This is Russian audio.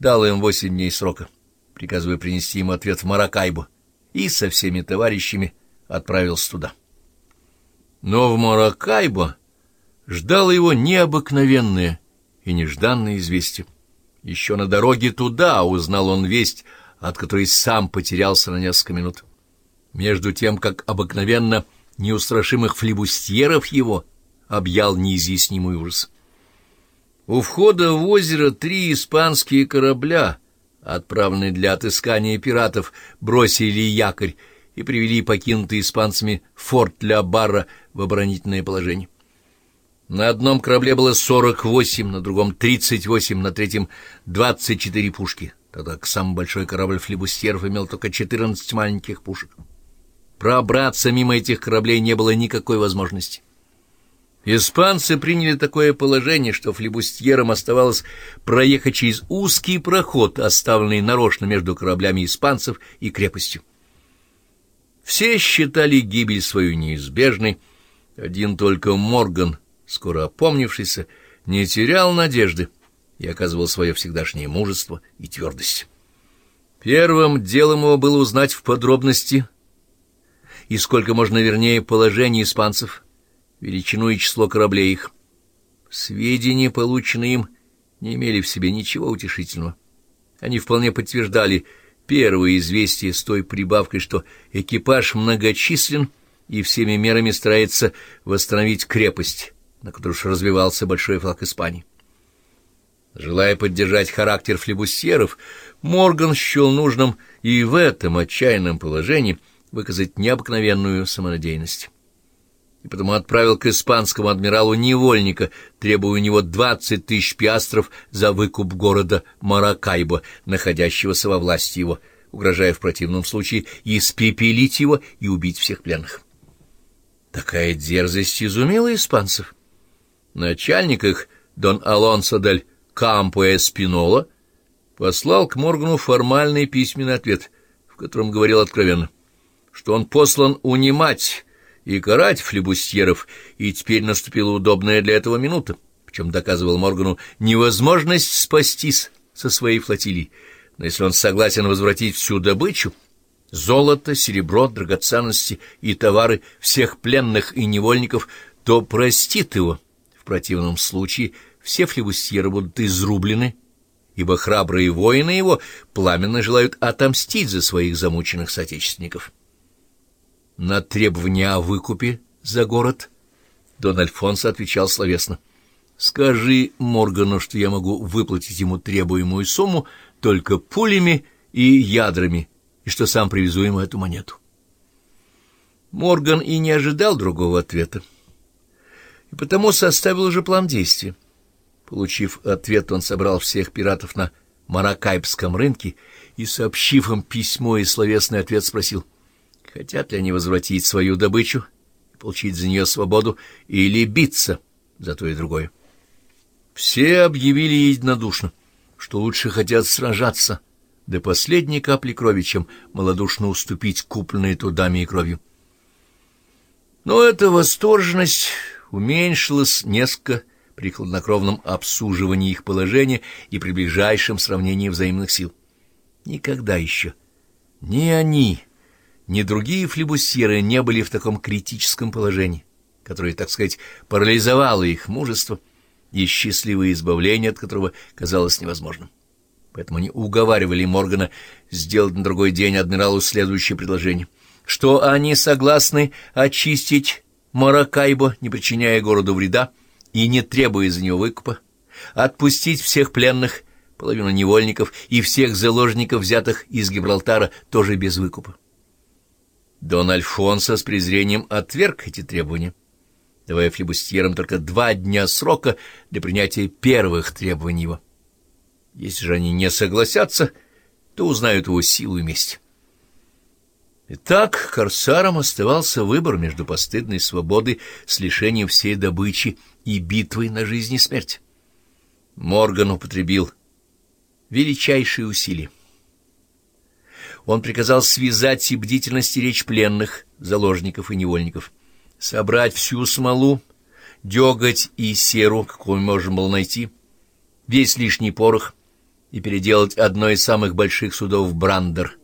дал им восемь дней срока, приказывая принести ему ответ в Маракайбу, и со всеми товарищами отправился туда. Но в Маракайбо ждало его необыкновенное и нежданное известие. Еще на дороге туда узнал он весть, от которой сам потерялся на несколько минут. Между тем, как обыкновенно неустрашимых флибустьеров его объял неизъяснимый ужас. У входа в озеро три испанские корабля, отправленные для отыскания пиратов, бросили якорь и привели покинутый испанцами форт Ля Барра в оборонительное положение. На одном корабле было 48, на другом 38, на третьем 24 пушки, тогда как самый большой корабль флибустеров имел только 14 маленьких пушек. Пробраться мимо этих кораблей не было никакой возможности. Испанцы приняли такое положение, что флибустьерам оставалось проехать через узкий проход, оставленный нарочно между кораблями испанцев и крепостью. Все считали гибель свою неизбежной, один только Морган — скоро опомнившийся, не терял надежды и оказывал свое всегдашнее мужество и твердость. Первым делом его было узнать в подробности и сколько можно вернее положение испанцев, величину и число кораблей их. Сведения, полученные им, не имели в себе ничего утешительного. Они вполне подтверждали первое известие с той прибавкой, что экипаж многочислен и всеми мерами старается восстановить крепость, на которой уж развивался большой флаг Испании. Желая поддержать характер флебусьеров, Морган счел нужным и в этом отчаянном положении выказать необыкновенную самонадеянность. И потому отправил к испанскому адмиралу невольника, требуя у него двадцать тысяч пиастров за выкуп города Маракайбо, находящегося во власти его, угрожая в противном случае испепелить его и убить всех пленных. Такая дерзость изумила испанцев. Начальник их, Дон Алонсо дель Кампо Эспинола, послал к Моргану формальный письменный ответ, в котором говорил откровенно, что он послан унимать и карать флебустьеров, и теперь наступила удобная для этого минута, причем доказывал Моргану невозможность спастись со своей флотилией, но если он согласен возвратить всю добычу, золото, серебро, драгоценности и товары всех пленных и невольников, то простит его противном случае все флебустьеры будут изрублены, ибо храбрые воины его пламенно желают отомстить за своих замученных соотечественников. На требования о выкупе за город Дон Альфонсо отвечал словесно. «Скажи Моргану, что я могу выплатить ему требуемую сумму только пулями и ядрами, и что сам привезу ему эту монету». Морган и не ожидал другого ответа и потому составил уже план действий. Получив ответ, он собрал всех пиратов на Маракайбском рынке и, сообщив им письмо и словесный ответ, спросил, хотят ли они возвратить свою добычу получить за нее свободу или биться за то и другое. Все объявили единодушно, что лучше хотят сражаться до последней капли крови, чем малодушно уступить купленной трудами и кровью. Но эта восторженность уменьшилось несколько при хладнокровном обсуживании их положения и при ближайшем сравнении взаимных сил. Никогда еще ни они, ни другие флебусьеры не были в таком критическом положении, которое, так сказать, парализовало их мужество и счастливое избавление, от которого казалось невозможным. Поэтому они уговаривали Моргана сделать на другой день адмиралу следующее предложение, что они согласны очистить Маракайбо, не причиняя городу вреда и не требуя за него выкупа, отпустить всех пленных, половину невольников и всех заложников, взятых из Гибралтара, тоже без выкупа. Дон Альфонсо с презрением отверг эти требования, давая флебустьерам только два дня срока для принятия первых требований его. Если же они не согласятся, то узнают его силу и месть. Итак, корсарам оставался выбор между постыдной свободой с лишением всей добычи и битвой на жизнь и смерть. Морган употребил величайшие усилия. Он приказал связать и бдительно стеречь пленных, заложников и невольников, собрать всю смолу, деготь и серу, какую можно было найти, весь лишний порох, и переделать одно из самых больших судов Брандер,